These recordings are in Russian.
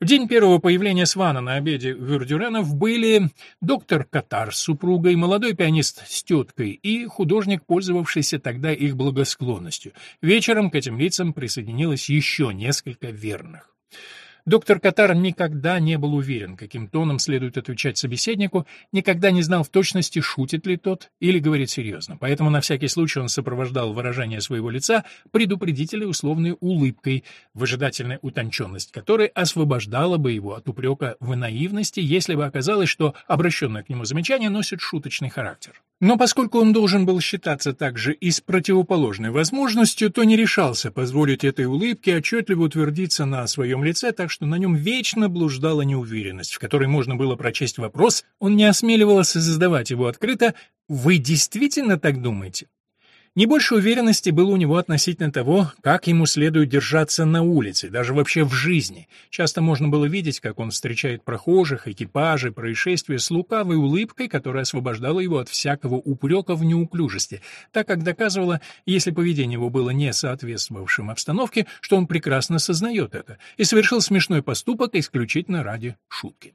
В день первого появления Свана на обеде Вердюренов были доктор Катар с супругой, молодой пианист с теткой и художник, пользовавшийся тогда их благосклонностью. Вечером к этим лицам присоединилось еще несколько верных. Доктор Катар никогда не был уверен, каким тоном следует отвечать собеседнику, никогда не знал в точности, шутит ли тот или говорит серьезно. Поэтому на всякий случай он сопровождал выражение своего лица предупредительной условной улыбкой, выжидательная утонченность которой освобождала бы его от упрека в наивности, если бы оказалось, что обращенное к нему замечание носит шуточный характер. Но поскольку он должен был считаться также и с противоположной возможностью, то не решался позволить этой улыбке отчетливо утвердиться на своем лице, так что на нем вечно блуждала неуверенность, в которой можно было прочесть вопрос, он не осмеливался задавать его открыто «Вы действительно так думаете?» Не больше уверенности было у него относительно того, как ему следует держаться на улице, даже вообще в жизни. Часто можно было видеть, как он встречает прохожих, экипажи, происшествия с лукавой улыбкой, которая освобождала его от всякого упрека в неуклюжести, так как доказывала, если поведение его было не соответствовавшим обстановке, что он прекрасно сознает это, и совершил смешной поступок исключительно ради шутки.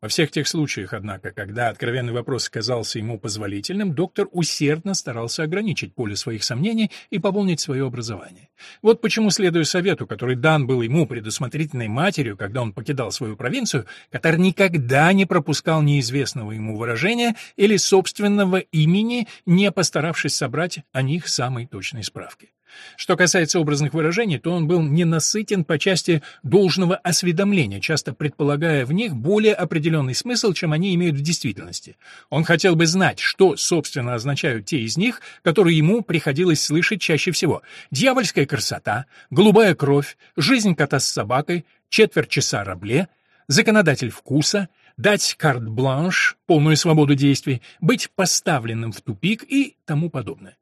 Во всех тех случаях, однако, когда откровенный вопрос казался ему позволительным, доктор усердно старался ограничить поле своих сомнений и пополнить свое образование. Вот почему, следуя совету, который дан был ему предусмотрительной матерью, когда он покидал свою провинцию, Катар никогда не пропускал неизвестного ему выражения или собственного имени, не постаравшись собрать о них самой точной справки. Что касается образных выражений, то он был ненасытен по части должного осведомления, часто предполагая в них более определенный смысл, чем они имеют в действительности. Он хотел бы знать, что, собственно, означают те из них, которые ему приходилось слышать чаще всего. Дьявольская красота, голубая кровь, жизнь кота с собакой, четверть часа рабле, законодатель вкуса — дать карт-бланш, полную свободу действий, быть поставленным в тупик и тому подобное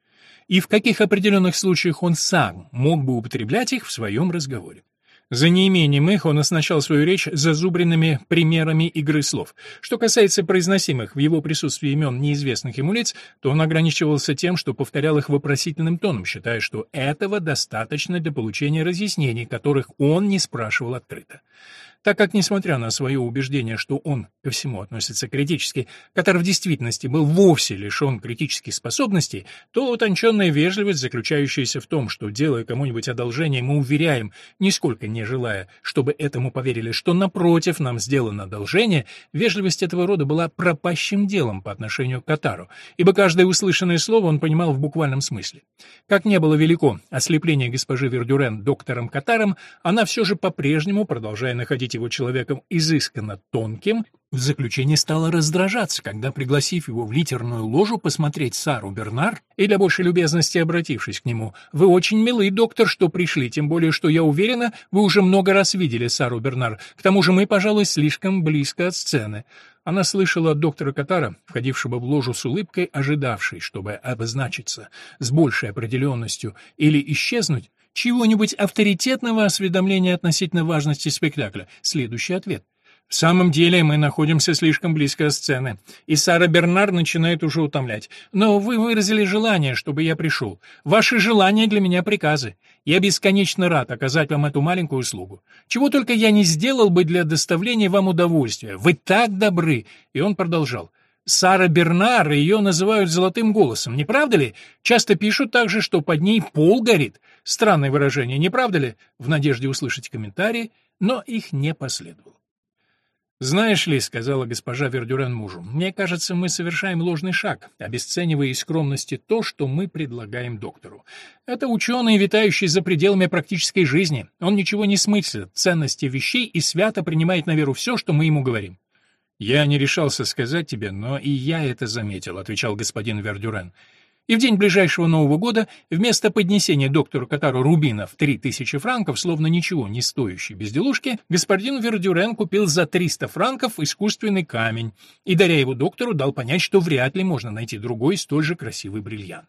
и в каких определенных случаях он сам мог бы употреблять их в своем разговоре. За неимением их он оснащал свою речь зазубренными примерами игры слов. Что касается произносимых в его присутствии имен неизвестных ему лиц, то он ограничивался тем, что повторял их вопросительным тоном, считая, что этого достаточно для получения разъяснений, которых он не спрашивал открыто так как, несмотря на свое убеждение, что он ко всему относится критически, который в действительности был вовсе лишен критических способностей, то утонченная вежливость, заключающаяся в том, что, делая кому-нибудь одолжение, мы уверяем, нисколько не желая, чтобы этому поверили, что, напротив, нам сделано одолжение, вежливость этого рода была пропащим делом по отношению к Катару, ибо каждое услышанное слово он понимал в буквальном смысле. Как не было велико ослепление госпожи Вердюрен доктором Катаром, она все же по-прежнему, продолжая находить находить его человеком изысканно тонким, в заключение стала раздражаться, когда, пригласив его в литерную ложу посмотреть Сару Бернар, и для большей любезности обратившись к нему, «Вы очень милый, доктор, что пришли, тем более, что, я уверена, вы уже много раз видели Сару Бернар, к тому же мы, пожалуй, слишком близко от сцены». Она слышала от доктора Катара, входившего в ложу с улыбкой, ожидавшей, чтобы обозначиться с большей определенностью или исчезнуть, чего-нибудь авторитетного осведомления относительно важности спектакля. Следующий ответ. В самом деле мы находимся слишком близко от сцены, и Сара Бернар начинает уже утомлять. Но вы выразили желание, чтобы я пришел. Ваши желания для меня приказы. Я бесконечно рад оказать вам эту маленькую услугу. Чего только я не сделал бы для доставления вам удовольствия. Вы так добры. И он продолжал. Сара Бернар, ее называют золотым голосом, не правда ли? Часто пишут также, что под ней пол горит. Странное выражение, не правда ли? В надежде услышать комментарии, но их не последовало. «Знаешь ли», — сказала госпожа Вердюрен мужу, — «мне кажется, мы совершаем ложный шаг, обесценивая из скромности то, что мы предлагаем доктору. Это ученый, витающий за пределами практической жизни. Он ничего не смыслит ценности вещей и свято принимает на веру все, что мы ему говорим. «Я не решался сказать тебе, но и я это заметил», — отвечал господин Вердюрен. И в день ближайшего Нового года вместо поднесения доктору Катару рубина в три тысячи франков, словно ничего не стоящей безделушки, господин Вердюрен купил за 300 франков искусственный камень и, даря его доктору, дал понять, что вряд ли можно найти другой столь же красивый бриллиант.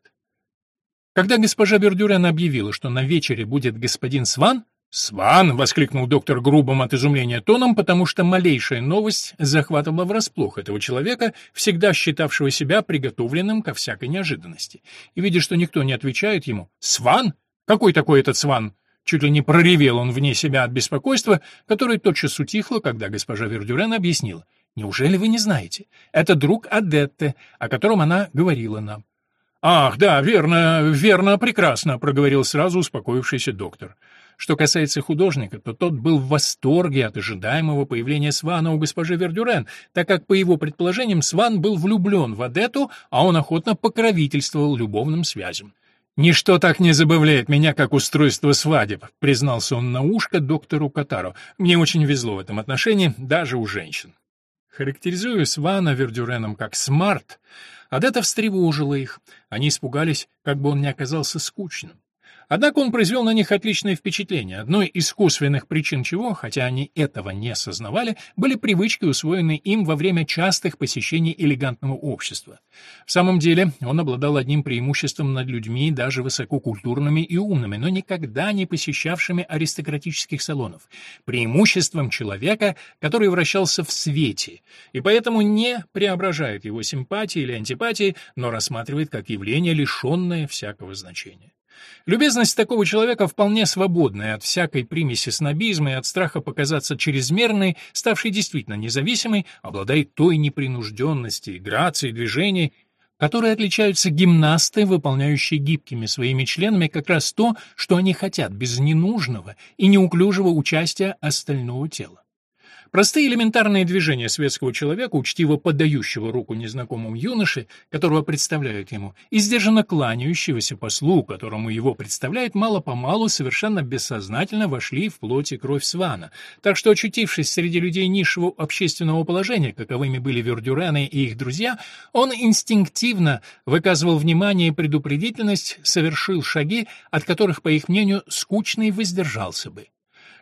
Когда госпожа Вердюрен объявила, что на вечере будет господин Сван, «Сван!» — воскликнул доктор грубым от изумления тоном, потому что малейшая новость захватывала врасплох этого человека, всегда считавшего себя приготовленным ко всякой неожиданности. И, видя, что никто не отвечает ему, «Сван? Какой такой этот Сван? Чуть ли не проревел он вне себя от беспокойства, которое тотчас утихло, когда госпожа Вердюрен объяснила. «Неужели вы не знаете? Это друг Адетте, о котором она говорила нам». «Ах, да, верно, верно, прекрасно», — проговорил сразу успокоившийся доктор. Что касается художника, то тот был в восторге от ожидаемого появления Свана у госпожи Вердюрен, так как, по его предположениям, Сван был влюблен в Одетту, а он охотно покровительствовал любовным связям. «Ничто так не забавляет меня, как устройство свадеб», — признался он на ушко доктору Котару. «Мне очень везло в этом отношении, даже у женщин». Характеризуя Свана Вердюренам как «smart», Одетта встревожила их. Они испугались, как бы он не оказался скучным. Однако он произвел на них отличное впечатление, одной из косвенных причин чего, хотя они этого не осознавали, были привычки, усвоенные им во время частых посещений элегантного общества. В самом деле, он обладал одним преимуществом над людьми, даже высококультурными и умными, но никогда не посещавшими аристократических салонов, преимуществом человека, который вращался в свете, и поэтому не преображает его симпатии или антипатии, но рассматривает как явление, лишенное всякого значения. Любезность такого человека вполне свободная от всякой примеси снобизма и от страха показаться чрезмерной, ставшей действительно независимой, обладает той непринужденности, грацией движений, которые отличаются гимнасты, выполняющие гибкими своими членами как раз то, что они хотят, без ненужного и неуклюжего участия остального тела. Простые элементарные движения светского человека, учтиво подающего руку незнакомому юноше, которого представляют ему, и сдержанно кланяющегося послу, которому его представляют, мало-помалу совершенно бессознательно вошли в плоть и кровь Свана, так что, очутившись среди людей низшего общественного положения, каковыми были Вердюрены и их друзья, он инстинктивно выказывал внимание и предупредительность, совершил шаги, от которых, по их мнению, скучный воздержался бы.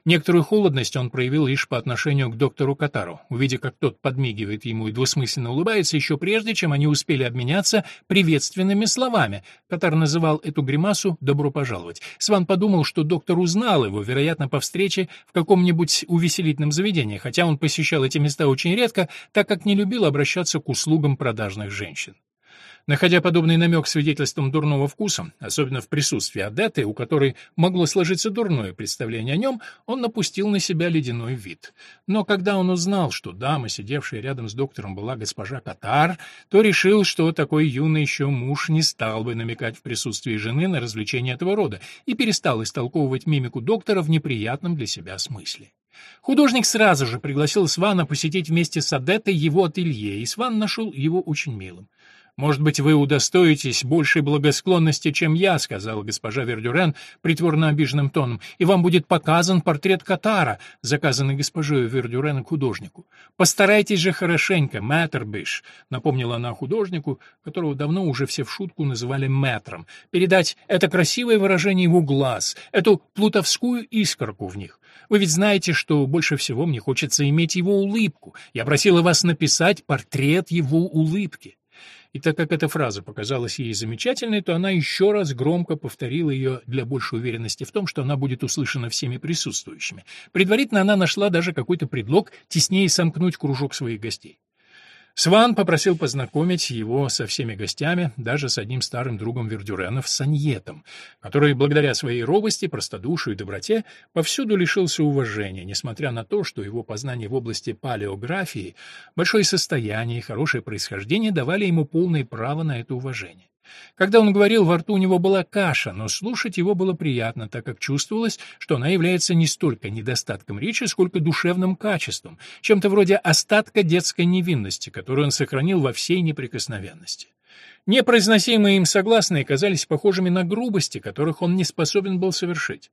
Некоторую холодность он проявил лишь по отношению к доктору Катару, увидя, как тот подмигивает ему и двусмысленно улыбается, еще прежде, чем они успели обменяться приветственными словами. Катар называл эту гримасу «добро пожаловать». Сван подумал, что доктор узнал его, вероятно, по встрече в каком-нибудь увеселительном заведении, хотя он посещал эти места очень редко, так как не любил обращаться к услугам продажных женщин. Находя подобный намек свидетельством дурного вкуса, особенно в присутствии Адеты, у которой могло сложиться дурное представление о нем, он напустил на себя ледяной вид. Но когда он узнал, что дама, сидевшая рядом с доктором, была госпожа Катар, то решил, что такой юный еще муж не стал бы намекать в присутствии жены на развлечения этого рода и перестал истолковывать мимику доктора в неприятном для себя смысле. Художник сразу же пригласил Свана посетить вместе с Адеттой его ателье, и Сван нашел его очень милым. «Может быть, вы удостоитесь большей благосклонности, чем я», — сказала госпожа Вердюрен притворно обиженным тоном, «и вам будет показан портрет Катара, заказанный госпожой Вердюрен художнику. Постарайтесь же хорошенько, мэтр Биш», — напомнила она художнику, которого давно уже все в шутку называли мэтром, «передать это красивое выражение его глаз, эту плутовскую искорку в них. Вы ведь знаете, что больше всего мне хочется иметь его улыбку. Я просила вас написать портрет его улыбки» и так как эта фраза показалась ей замечательной, то она еще раз громко повторила ее для большей уверенности в том, что она будет услышана всеми присутствующими. Предварительно она нашла даже какой-то предлог теснее сомкнуть кружок своих гостей. Сван попросил познакомить его со всеми гостями, даже с одним старым другом Вердюренов, Саньетом, который, благодаря своей робости, простодушию и доброте, повсюду лишился уважения, несмотря на то, что его познания в области палеографии, большое состояние и хорошее происхождение давали ему полное право на это уважение. Когда он говорил, во рту у него была каша, но слушать его было приятно, так как чувствовалось, что она является не столько недостатком речи, сколько душевным качеством, чем-то вроде остатка детской невинности, которую он сохранил во всей неприкосновенности. Непроизносимые им согласные казались похожими на грубости, которых он не способен был совершить.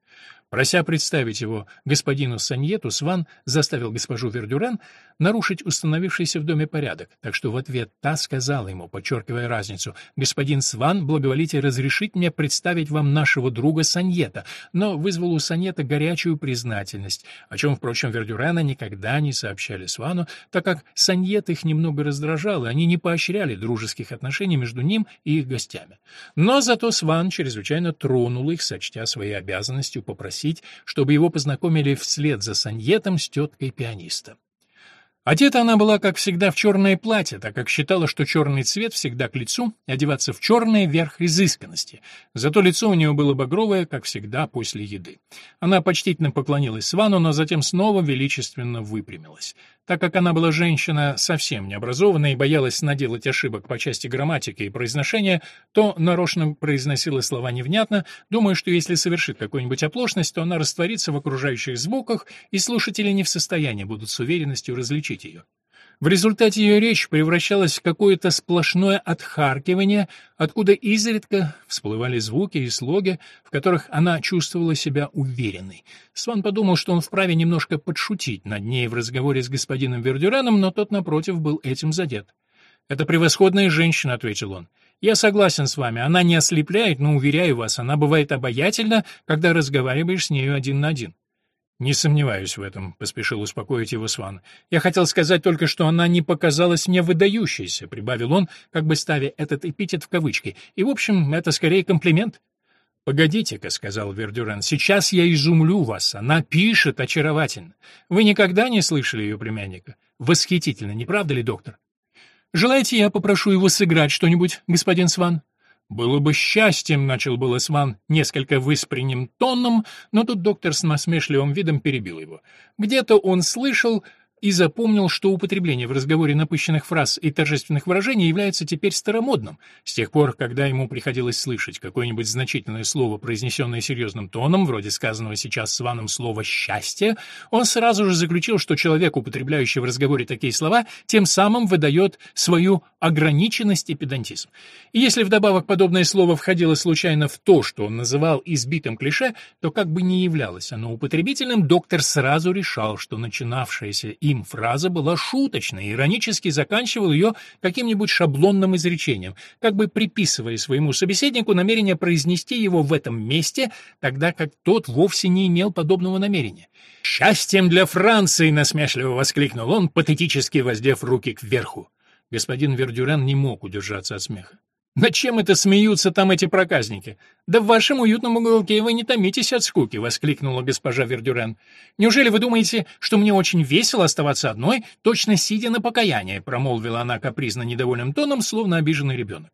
Прося представить его господину Саньету, Сван заставил госпожу Вердюран нарушить установившийся в доме порядок, так что в ответ та сказала ему, подчеркивая разницу, «Господин Сван, благоволите разрешить мне представить вам нашего друга Саньета», но вызвал у Саньета горячую признательность, о чем, впрочем, Вердюрана никогда не сообщали Свану, так как Саньет их немного раздражал, и они не поощряли дружеских отношений между ним и их гостями. Но зато Сван чрезвычайно тронул их, сочтя своей обязанностью попросить, чтобы его познакомили вслед за Саньетом с теткой пианиста. Одета она была, как всегда, в черное платье, так как считала, что черный цвет всегда к лицу, одеваться в черное — верх изысканности. Зато лицо у нее было багровое, как всегда, после еды. Она почтительно поклонилась Свану, но затем снова величественно выпрямилась. Так как она была женщина совсем необразованная и боялась наделать ошибок по части грамматики и произношения, то нарочно произносила слова невнятно, думая, что если совершит какую-нибудь оплошность, то она растворится в окружающих звуках, и слушатели не в состоянии будут с уверенностью различить ее. В результате ее речь превращалась в какое-то сплошное отхаркивание, откуда изредка всплывали звуки и слоги, в которых она чувствовала себя уверенной. Сван подумал, что он вправе немножко подшутить над ней в разговоре с господином Вердюраном, но тот, напротив, был этим задет. «Это превосходная женщина», — ответил он. «Я согласен с вами, она не ослепляет, но, уверяю вас, она бывает обаятельна, когда разговариваешь с нею один на один». «Не сомневаюсь в этом», — поспешил успокоить его Сван. «Я хотел сказать только, что она не показалась мне выдающейся», — прибавил он, как бы ставя этот эпитет в кавычки. «И, в общем, это скорее комплимент». «Погодите-ка», — сказал Вердюрен, — «сейчас я изумлю вас. Она пишет очаровательно. Вы никогда не слышали ее племянника? Восхитительно, не правда ли, доктор?» «Желаете, я попрошу его сыграть что-нибудь, господин Сван?» «Было бы счастьем», — начал был Осман несколько выспренним тоном, но тут доктор с насмешливым видом перебил его. Где-то он слышал и запомнил, что употребление в разговоре напыщенных фраз и торжественных выражений является теперь старомодным. С тех пор, когда ему приходилось слышать какое-нибудь значительное слово, произнесенное серьезным тоном, вроде сказанного сейчас с Ваном слова «счастье», он сразу же заключил, что человек, употребляющий в разговоре такие слова, тем самым выдает свою ограниченность и педантизм. И если вдобавок подобное слово входило случайно в то, что он называл избитым клише, то как бы не являлось оно употребительным, доктор сразу решал, что начинавшееся им фраза была шуточной, иронически заканчивал ее каким-нибудь шаблонным изречением, как бы приписывая своему собеседнику намерение произнести его в этом месте, тогда как тот вовсе не имел подобного намерения. «Счастьем для Франции!» — насмешливо воскликнул он, патетически воздев руки кверху. Господин Вердюрен не мог удержаться от смеха. «Над чем это смеются там эти проказники? Да в вашем уютном уголке вы не томитесь от скуки!» — воскликнула госпожа Вердюрен. «Неужели вы думаете, что мне очень весело оставаться одной, точно сидя на покаяние?» — промолвила она капризно недовольным тоном, словно обиженный ребенок.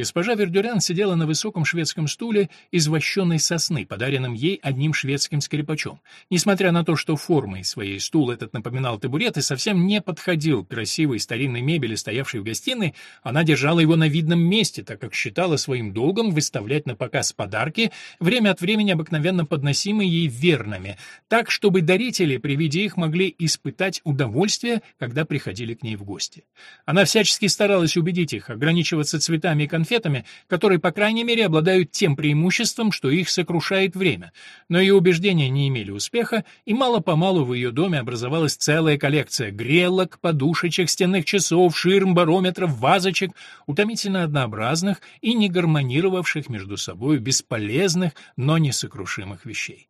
Госпожа Вердюрян сидела на высоком шведском стуле из вощеной сосны, подаренном ей одним шведским скрипачом. Несмотря на то, что формой своей стул этот напоминал табурет и совсем не подходил к красивой старинной мебели, стоявшей в гостиной, она держала его на видном месте, так как считала своим долгом выставлять на показ подарки, время от времени обыкновенно подносимые ей верными, так, чтобы дарители при виде их могли испытать удовольствие, когда приходили к ней в гости. Она всячески старалась убедить их ограничиваться цветами и конфетами, конфетами, которые, по крайней мере, обладают тем преимуществом, что их сокрушает время. Но ее убеждения не имели успеха, и мало-помалу в ее доме образовалась целая коллекция грелок, подушечек, стенных часов, ширм, барометров, вазочек, утомительно однообразных и не гармонировавших между собой бесполезных, но несокрушимых вещей.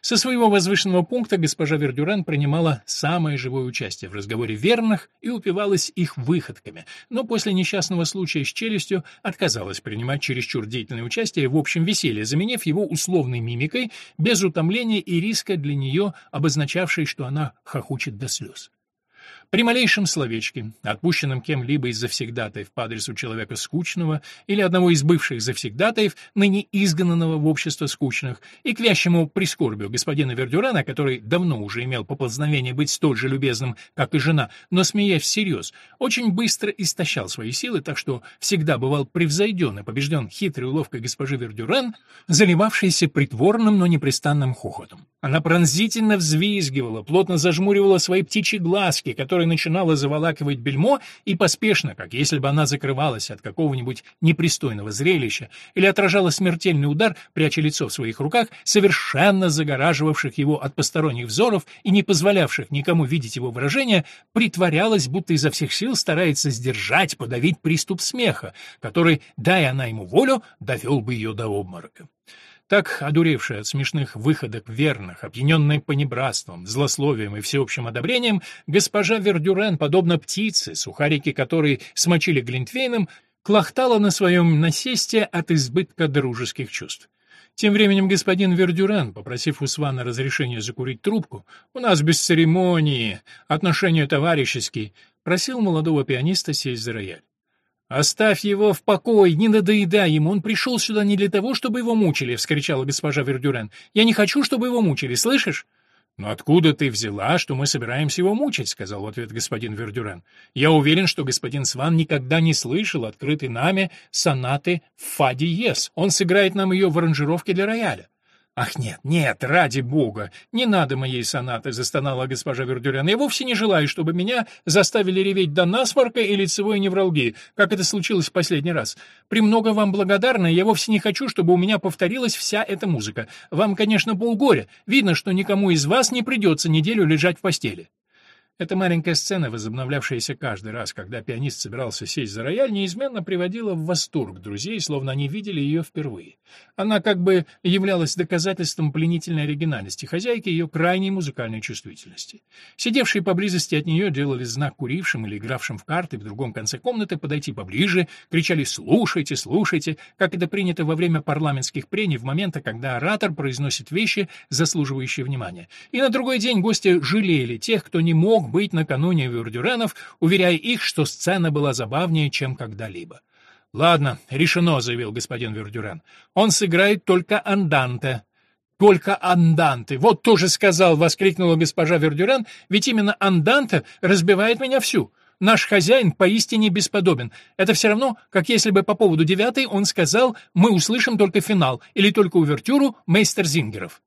Со своего возвышенного пункта госпожа Вердюран принимала самое живое участие в разговоре верных и упивалась их выходками, но после несчастного случая с челюстью отказалась принимать чересчур деятельное участие в общем веселье, заменив его условной мимикой, без утомления и риска для нее, обозначавшей, что она хохочет до слез. При малейшем словечке, отпущенном кем-либо из завсегдатаев по адресу человека скучного или одного из бывших завсегдатаев, ныне изгнанного в общество скучных, и к вящему прискорбию господина Вердюрана, который давно уже имел поползновение быть столь же любезным, как и жена, но, смеясь всерьез, очень быстро истощал свои силы, так что всегда бывал превзойден и побежден хитрой уловкой госпожи Вердюран, заливавшейся притворным, но непрестанным хохотом. Она пронзительно взвизгивала, плотно зажмуривала свои птичьи глазки, которая начинала заволакивать бельмо, и поспешно, как если бы она закрывалась от какого-нибудь непристойного зрелища или отражала смертельный удар, пряча лицо в своих руках, совершенно загораживавших его от посторонних взоров и не позволявших никому видеть его выражение, притворялась, будто изо всех сил старается сдержать, подавить приступ смеха, который, дай она ему волю, довел бы ее до обморока. Так, одуревшая от смешных выходок верных, опьяненная понебратством, злословием и всеобщим одобрением, госпожа Вердюрен, подобно птице, сухарики которой смочили глинтвейном, клохтала на своем насесте от избытка дружеских чувств. Тем временем господин Вердюран, попросив у Свана разрешения закурить трубку, у нас без церемонии, отношения товарищеские, просил молодого пианиста сесть за рояль. «Оставь его в покое, не надоедай ему, он пришел сюда не для того, чтобы его мучили», — вскричала госпожа Вердюрен. «Я не хочу, чтобы его мучили, слышишь?» «Но откуда ты взяла, что мы собираемся его мучить?» — сказал в ответ господин Вердюрен. «Я уверен, что господин Сван никогда не слышал открытой нами сонаты «Фа диез». Он сыграет нам ее в аранжировке для рояля. «Ах, нет, нет, ради бога! Не надо моей сонаты!» — застонала госпожа Вердюрян. «Я вовсе не желаю, чтобы меня заставили реветь до насморка и лицевой невралгии, как это случилось в последний раз. Премного вам благодарна, я вовсе не хочу, чтобы у меня повторилась вся эта музыка. Вам, конечно, полгоря. Видно, что никому из вас не придется неделю лежать в постели». Эта маленькая сцена, возобновлявшаяся каждый раз, когда пианист собирался сесть за рояль, неизменно приводила в восторг друзей, словно они видели ее впервые. Она как бы являлась доказательством пленительной оригинальности хозяйки и ее крайней музыкальной чувствительности. Сидевшие поблизости от нее делали знак курившим или игравшим в карты в другом конце комнаты подойти поближе, кричали «слушайте, слушайте», как это принято во время парламентских прений в моменты, когда оратор произносит вещи, заслуживающие внимания. И на другой день гости жалели тех, кто не мог быть накануне Вердюренов, уверяя их, что сцена была забавнее, чем когда-либо. «Ладно, решено», — заявил господин Вердюрен. «Он сыграет только анданте». «Только анданте! Вот тоже сказал!» — воскликнула госпожа Вердюрен. «Ведь именно анданте разбивает меня всю. Наш хозяин поистине бесподобен. Это все равно, как если бы по поводу девятой он сказал «Мы услышим только финал» или только увертюру мейстер Зингеров.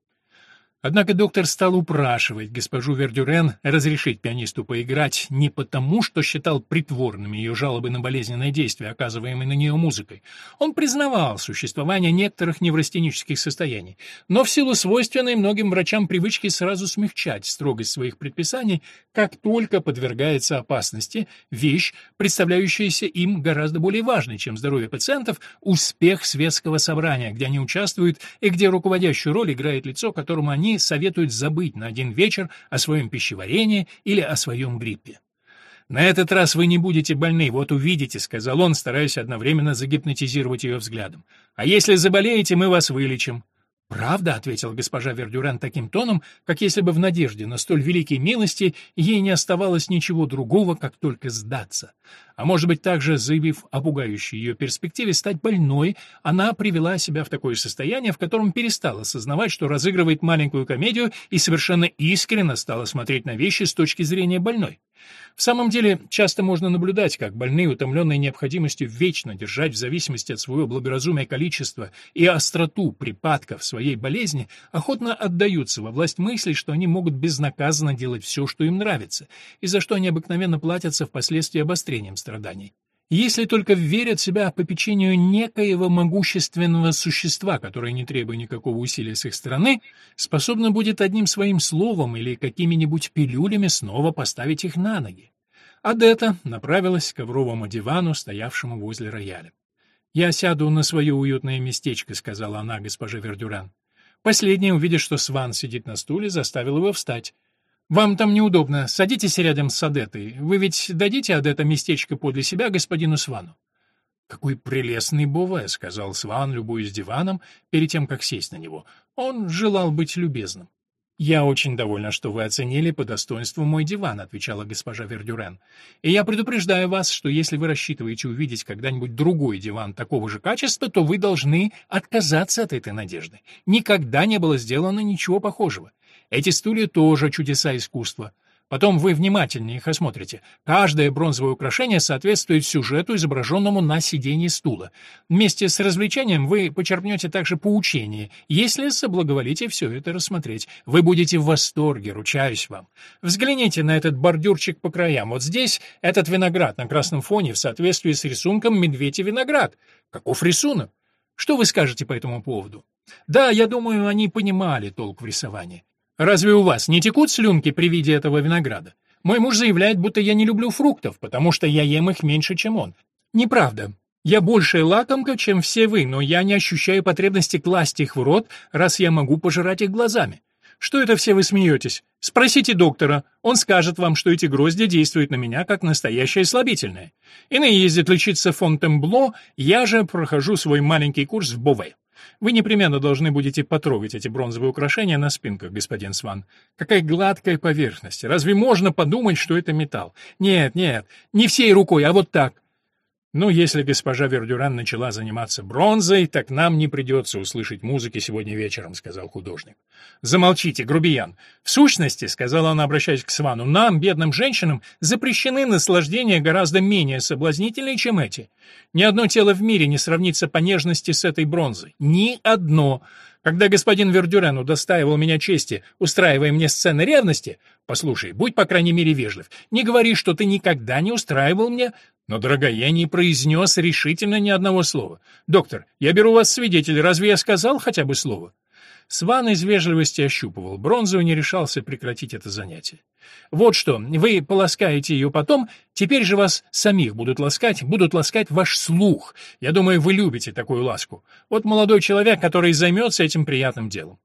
Однако доктор стал упрашивать госпожу Вердюрен разрешить пианисту поиграть не потому, что считал притворными ее жалобы на болезненное действие, оказываемое на нее музыкой. Он признавал существование некоторых неврастенических состояний, но в силу свойственной многим врачам привычки сразу смягчать строгость своих предписаний, как только подвергается опасности, вещь, представляющаяся им гораздо более важной, чем здоровье пациентов, успех светского собрания, где они участвуют и где руководящую роль играет лицо, которому они советуют забыть на один вечер о своем пищеварении или о своем гриппе. «На этот раз вы не будете больны, вот увидите», — сказал он, стараясь одновременно загипнотизировать ее взглядом. «А если заболеете, мы вас вылечим». «Правда», — ответила госпожа Вердюран таким тоном, как если бы в надежде на столь великие милости ей не оставалось ничего другого, как только сдаться. А может быть, также заявив о пугающей ее перспективе стать больной, она привела себя в такое состояние, в котором перестала осознавать, что разыгрывает маленькую комедию и совершенно искренне стала смотреть на вещи с точки зрения больной. В самом деле, часто можно наблюдать, как больные, утомленные необходимостью вечно держать в зависимости от своего благоразумия количество и остроту припадков своей болезни, охотно отдаются во власть мысли, что они могут безнаказанно делать все, что им нравится, и за что они обыкновенно платятся впоследствии обострением страданий если только верят себя попечению некоего могущественного существа, которое, не требуя никакого усилия с их стороны, способно будет одним своим словом или какими-нибудь пилюлями снова поставить их на ноги. Адетта направилась к ковровому дивану, стоявшему возле рояля. «Я сяду на свое уютное местечко», — сказала она госпоже Вердюран. Последняя, увидев, что Сван сидит на стуле, заставил его встать. «Вам там неудобно. Садитесь рядом с Адетой. Вы ведь дадите Адета местечко подле себя господину Свану?» «Какой прелестный Бове», — сказал Сван, любуясь диваном, перед тем, как сесть на него. Он желал быть любезным. «Я очень довольна, что вы оценили по достоинству мой диван», — отвечала госпожа Вердюрен. «И я предупреждаю вас, что если вы рассчитываете увидеть когда-нибудь другой диван такого же качества, то вы должны отказаться от этой надежды. Никогда не было сделано ничего похожего. Эти стулья тоже чудеса искусства. Потом вы внимательнее их осмотрите. Каждое бронзовое украшение соответствует сюжету, изображенному на сиденье стула. Вместе с развлечением вы почерпнете также поучение. Если соблаговолите все это рассмотреть, вы будете в восторге, ручаюсь вам. Взгляните на этот бордюрчик по краям. Вот здесь этот виноград на красном фоне в соответствии с рисунком медведь и виноград. Каков рисунок? Что вы скажете по этому поводу? Да, я думаю, они понимали толк в рисовании. Разве у вас не текут слюнки при виде этого винограда? Мой муж заявляет, будто я не люблю фруктов, потому что я ем их меньше, чем он. Неправда. Я большая лакомка, чем все вы, но я не ощущаю потребности класть их в рот, раз я могу пожирать их глазами. Что это все вы смеетесь? Спросите доктора, он скажет вам, что эти грозди действуют на меня как настоящее слабительное. Иные ездят лечиться в Фонтенбло, я же прохожу свой маленький курс в Бове. Вы непременно должны будете потрогать эти бронзовые украшения на спинках, господин Сван. Какая гладкая поверхность. Разве можно подумать, что это металл? Нет, нет, не всей рукой, а вот так. Ну, если госпожа Вердюран начала заниматься бронзой, так нам не придется услышать музыки сегодня вечером, сказал художник. Замолчите, грубиян. В сущности, сказала она, обращаясь к Свану, нам, бедным женщинам, запрещены наслаждения гораздо менее соблазнительные, чем эти. Ни одно тело в мире не сравнится по нежности с этой бронзой. Ни одно. Когда господин Вердюрен удостаивал меня чести, устраивая мне сцены ревности, послушай, будь по крайней мере вежлив, не говори, что ты никогда не устраивал мне но, дорогая, я не произнес решительно ни одного слова. Доктор, я беру вас свидетель, разве я сказал хотя бы слово? Сван из вежливости ощупывал бронзу и не решался прекратить это занятие. «Вот что, вы полоскаете ее потом, теперь же вас самих будут ласкать, будут ласкать ваш слух. Я думаю, вы любите такую ласку. Вот молодой человек, который займется этим приятным делом».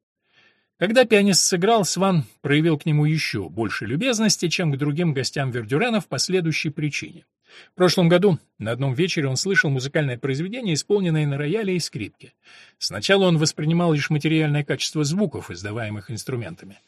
Когда пианист сыграл, Сван проявил к нему еще больше любезности, чем к другим гостям Вердюрена в последующей причине. В прошлом году на одном вечере он слышал музыкальное произведение, исполненное на рояле и скрипке. Сначала он воспринимал лишь материальное качество звуков, издаваемых инструментами.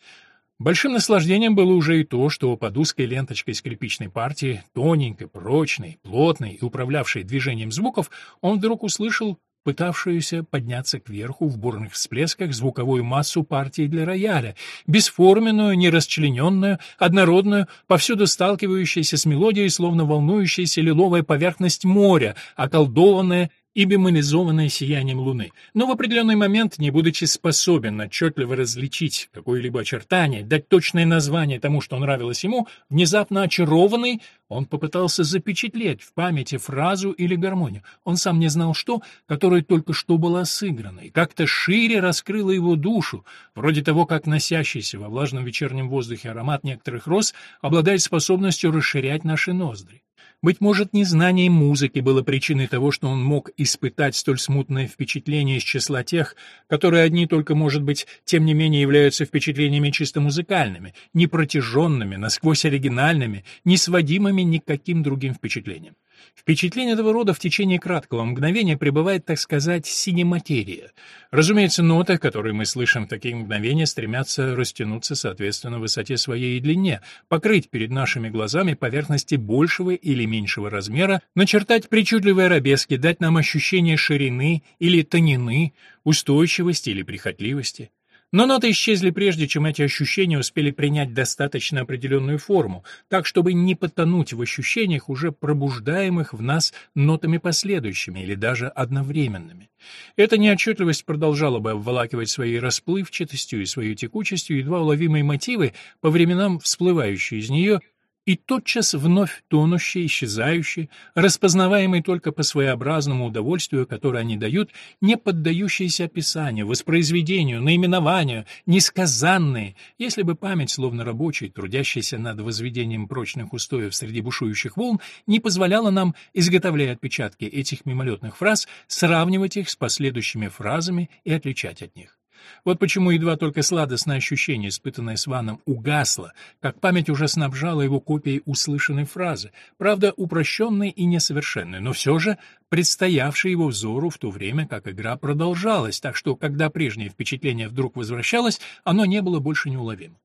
Большим наслаждением было уже и то, что под узкой ленточкой скрипичной партии, тоненькой, прочной, плотной и управлявшей движением звуков, он вдруг услышал пытавшуюся подняться кверху в бурных всплесках звуковую массу партии для рояля, бесформенную, нерасчлененную, однородную, повсюду сталкивающуюся с мелодией, словно волнующаяся лиловая поверхность моря, околдованная и бимализованное сиянием луны. Но в определенный момент, не будучи способен отчетливо различить какое-либо очертание, дать точное название тому, что нравилось ему, внезапно очарованный, он попытался запечатлеть в памяти фразу или гармонию. Он сам не знал что, которая только что была сыграна, и как-то шире раскрыла его душу, вроде того, как носящийся во влажном вечернем воздухе аромат некоторых роз обладает способностью расширять наши ноздри. Быть может, незнание музыки было причиной того, что он мог испытать столь смутное впечатление из числа тех, которые одни только, может быть, тем не менее являются впечатлениями чисто музыкальными, непротяженными, насквозь оригинальными, не сводимыми ни к каким другим впечатлениям. Впечатление этого рода в течение краткого мгновения пребывает, так сказать, синематерия. Разумеется, ноты, которые мы слышим в такие мгновения, стремятся растянуться соответственно высоте своей и длине, покрыть перед нашими глазами поверхности большего или меньшего размера, начертать причудливые арабески, дать нам ощущение ширины или тонины, устойчивости или прихотливости. Но ноты исчезли прежде, чем эти ощущения успели принять достаточно определенную форму, так чтобы не потонуть в ощущениях, уже пробуждаемых в нас нотами последующими или даже одновременными. Эта неотчетливость продолжала бы обволакивать своей расплывчатостью и своей текучестью едва уловимые мотивы, по временам всплывающие из нее, и тотчас вновь тонущие, исчезающие, распознаваемые только по своеобразному удовольствию, которое они дают, не поддающиеся описанию, воспроизведению, наименованию, несказанные, если бы память, словно рабочий, трудящийся над возведением прочных устоев среди бушующих волн, не позволяла нам, изготовляя отпечатки этих мимолетных фраз, сравнивать их с последующими фразами и отличать от них. Вот почему едва только сладостное ощущение, испытанное Сваном, угасло, как память уже снабжала его копией услышанной фразы, правда, упрощенной и несовершенной, но все же предстоявшей его взору в то время, как игра продолжалась, так что, когда прежнее впечатление вдруг возвращалось, оно не было больше неуловимым.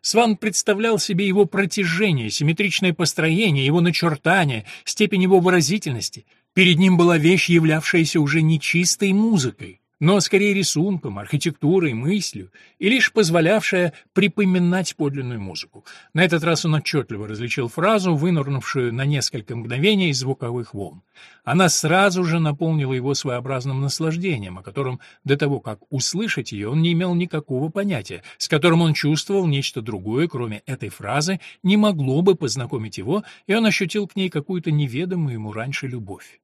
Сван представлял себе его протяжение, симметричное построение, его начертание, степень его выразительности. Перед ним была вещь, являвшаяся уже не чистой музыкой, но скорее рисунком, архитектурой, мыслью, и лишь позволявшая припоминать подлинную музыку. На этот раз он отчетливо различил фразу, вынырнувшую на несколько мгновений из звуковых волн. Она сразу же наполнила его своеобразным наслаждением, о котором до того, как услышать ее, он не имел никакого понятия, с которым он чувствовал нечто другое, кроме этой фразы, не могло бы познакомить его, и он ощутил к ней какую-то неведомую ему раньше любовь.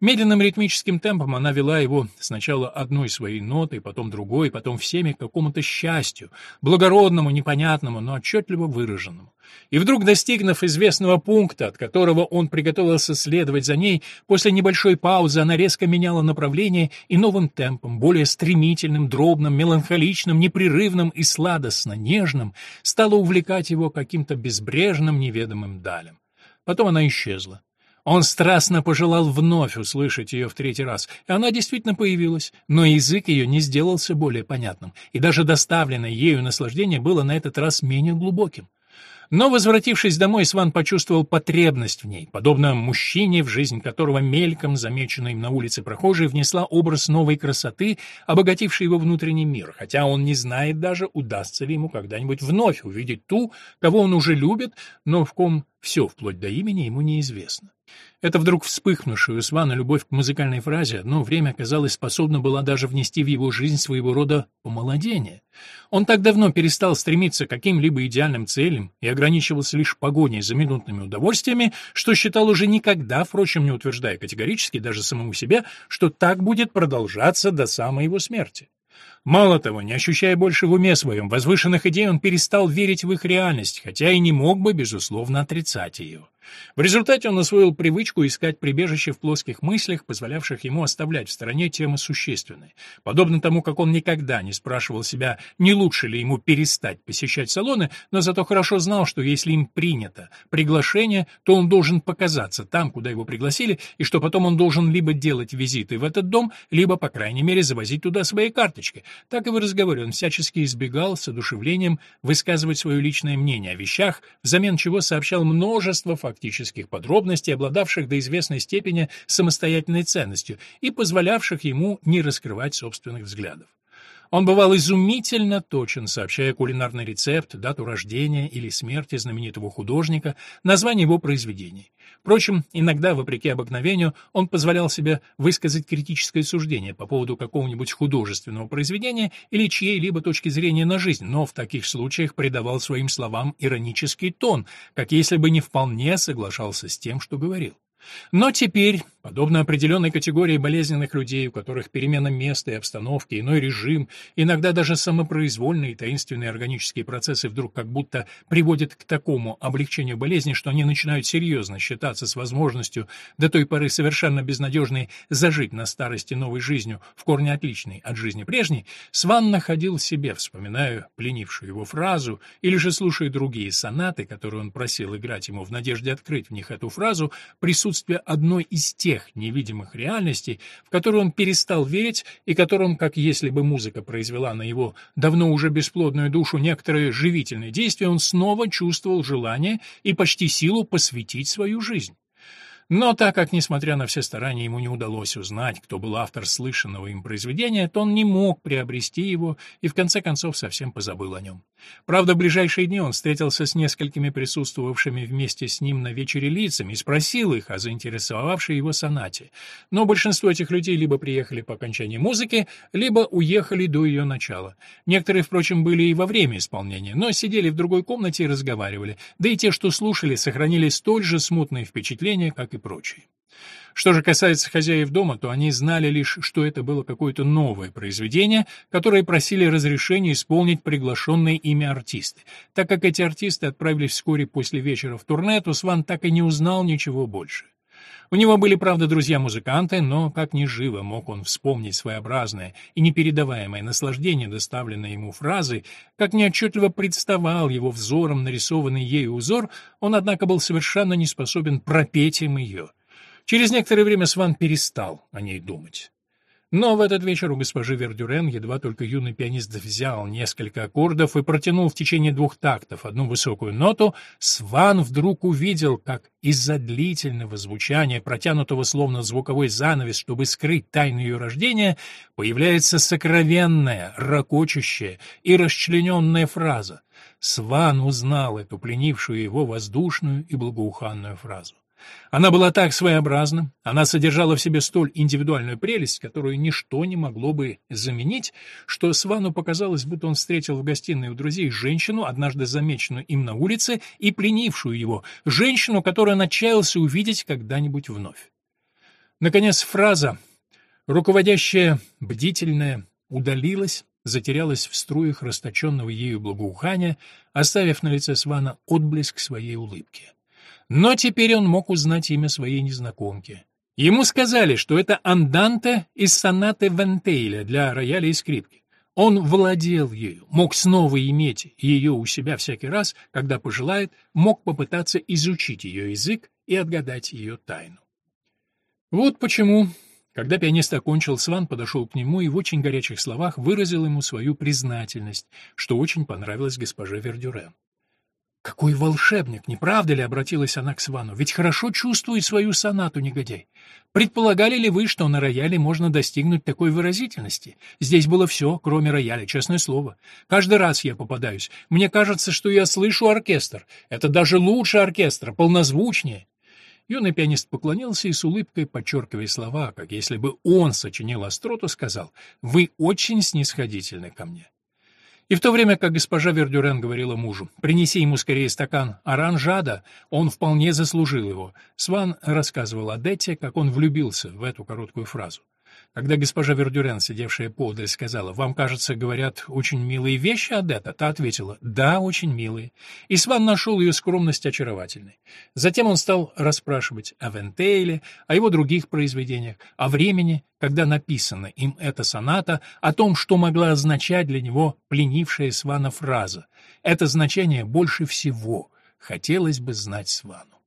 Медленным ритмическим темпом она вела его сначала одной своей нотой, потом другой, потом всеми к какому-то счастью, благородному, непонятному, но отчетливо выраженному. И вдруг, достигнув известного пункта, от которого он приготовился следовать за ней, после небольшой паузы она резко меняла направление и новым темпом, более стремительным, дробным, меланхоличным, непрерывным и сладостно нежным, стала увлекать его каким-то безбрежным неведомым далем. Потом она исчезла. Он страстно пожелал вновь услышать ее в третий раз, и она действительно появилась, но язык ее не сделался более понятным, и даже доставленное ею наслаждение было на этот раз менее глубоким. Но, возвратившись домой, Сван почувствовал потребность в ней, подобно мужчине, в жизнь которого мельком, замеченной им на улице прохожей, внесла образ новой красоты, обогатившей его внутренний мир, хотя он не знает даже, удастся ли ему когда-нибудь вновь увидеть ту, кого он уже любит, но в ком все, вплоть до имени, ему неизвестно. Эта вдруг вспыхнувшая у Свана любовь к музыкальной фразе одно время, казалось, способна была даже внести в его жизнь своего рода помолодение. Он так давно перестал стремиться к каким-либо идеальным целям и ограничивался лишь погоней за минутными удовольствиями, что считал уже никогда, впрочем, не утверждая категорически даже самому себе, что так будет продолжаться до самой его смерти. Мало того, не ощущая больше в уме своем возвышенных идей, он перестал верить в их реальность, хотя и не мог бы, безусловно, отрицать ее. В результате он освоил привычку искать прибежище в плоских мыслях, позволявших ему оставлять в стороне темы существенные. Подобно тому, как он никогда не спрашивал себя, не лучше ли ему перестать посещать салоны, но зато хорошо знал, что если им принято приглашение, то он должен показаться там, куда его пригласили, и что потом он должен либо делать визиты в этот дом, либо, по крайней мере, завозить туда свои карточки. Так и в разговоре он всячески избегал с одушевлением высказывать свое личное мнение о вещах, взамен чего сообщал множество фактических подробностей, обладавших до известной степени самостоятельной ценностью и позволявших ему не раскрывать собственных взглядов. Он бывал изумительно точен, сообщая кулинарный рецепт, дату рождения или смерти знаменитого художника, название его произведений. Впрочем, иногда, вопреки обыкновению, он позволял себе высказать критическое суждение по поводу какого-нибудь художественного произведения или чьей-либо точки зрения на жизнь, но в таких случаях придавал своим словам иронический тон, как если бы не вполне соглашался с тем, что говорил. Но теперь, подобно определенной категории болезненных людей, у которых перемена места и обстановки, иной режим, иногда даже самопроизвольные таинственные органические процессы вдруг как будто приводят к такому облегчению болезни, что они начинают серьезно считаться с возможностью до той поры совершенно безнадежной зажить на старости новой жизнью, в корне отличной от жизни прежней, Сван находил в себе, вспоминая пленившую его фразу, или же слушая другие сонаты, которые он просил играть ему в надежде открыть в них эту фразу, присутствие одной из тех невидимых реальностей, в которые он перестал верить и которым, как если бы музыка произвела на его давно уже бесплодную душу некоторые живительные действия, он снова чувствовал желание и почти силу посвятить свою жизнь. Но так как, несмотря на все старания, ему не удалось узнать, кто был автор слышанного им произведения, то он не мог приобрести его и в конце концов совсем позабыл о нем. Правда, в ближайшие дни он встретился с несколькими присутствовавшими вместе с ним на вечере лицами и спросил их о заинтересовавшей его сонате. Но большинство этих людей либо приехали по окончании музыки, либо уехали до ее начала. Некоторые, впрочем, были и во время исполнения, но сидели в другой комнате и разговаривали, да и те, что слушали, сохранили столь же смутные впечатления, как и и прочее. Что же касается хозяев дома, то они знали лишь, что это было какое-то новое произведение, которое просили разрешения исполнить приглашенные ими артисты. Так как эти артисты отправились вскоре после вечера в турне, то Сван так и не узнал ничего больше. У него были, правда, друзья-музыканты, но как ни живо мог он вспомнить своеобразное и непередаваемое наслаждение, доставленное ему фразой, как неотчетливо представал его взором нарисованный ею узор, он, однако, был совершенно не способен пропеть им ее. Через некоторое время Сван перестал о ней думать. Но в этот вечер у госпожи Вердюрен едва только юный пианист взял несколько аккордов и протянул в течение двух тактов одну высокую ноту, Сван вдруг увидел, как из-за длительного звучания, протянутого словно звуковой занавес, чтобы скрыть тайну ее рождения, появляется сокровенная, ракочущая и расчлененная фраза. Сван узнал эту пленившую его воздушную и благоуханную фразу. Она была так своеобразна, она содержала в себе столь индивидуальную прелесть, которую ничто не могло бы заменить, что Свану показалось, будто он встретил в гостиной у друзей женщину, однажды замеченную им на улице и пленившую его, женщину, которую он отчаялся увидеть когда-нибудь вновь. Наконец фраза, руководящая, бдительная, удалилась, затерялась в струях расточенного ею благоухания, оставив на лице Свана отблеск своей улыбки. Но теперь он мог узнать имя своей незнакомки. Ему сказали, что это анданте из сонаты Вентейля для рояля и скрипки. Он владел ею, мог снова иметь ее у себя всякий раз, когда пожелает, мог попытаться изучить ее язык и отгадать ее тайну. Вот почему, когда пианист окончил, Сван подошел к нему и в очень горячих словах выразил ему свою признательность, что очень понравилось госпоже Вердюрен. «Какой волшебник, не правда ли?» — обратилась она к Свану. «Ведь хорошо чувствует свою сонату, негодяй. Предполагали ли вы, что на рояле можно достигнуть такой выразительности? Здесь было все, кроме рояля, честное слово. Каждый раз я попадаюсь. Мне кажется, что я слышу оркестр. Это даже лучше оркестра, полнозвучнее». Юный пианист поклонился и с улыбкой, подчеркивая слова, как если бы он сочинил остроту, сказал «Вы очень снисходительны ко мне». И в то время как госпожа Вердюрен говорила мужу, «Принеси ему скорее стакан оранжада, он вполне заслужил его», Сван рассказывал Адетте, как он влюбился в эту короткую фразу. Когда госпожа Вердюрен, сидевшая поодаль, сказала, «Вам, кажется, говорят очень милые вещи, Адетта», та ответила, «Да, очень милые». И Сван нашел ее скромность очаровательной. Затем он стал расспрашивать о Вентейле, о его других произведениях, о времени, когда написана им эта соната, о том, что могла означать для него пленившая Свана фраза. Это значение больше всего хотелось бы знать Свану.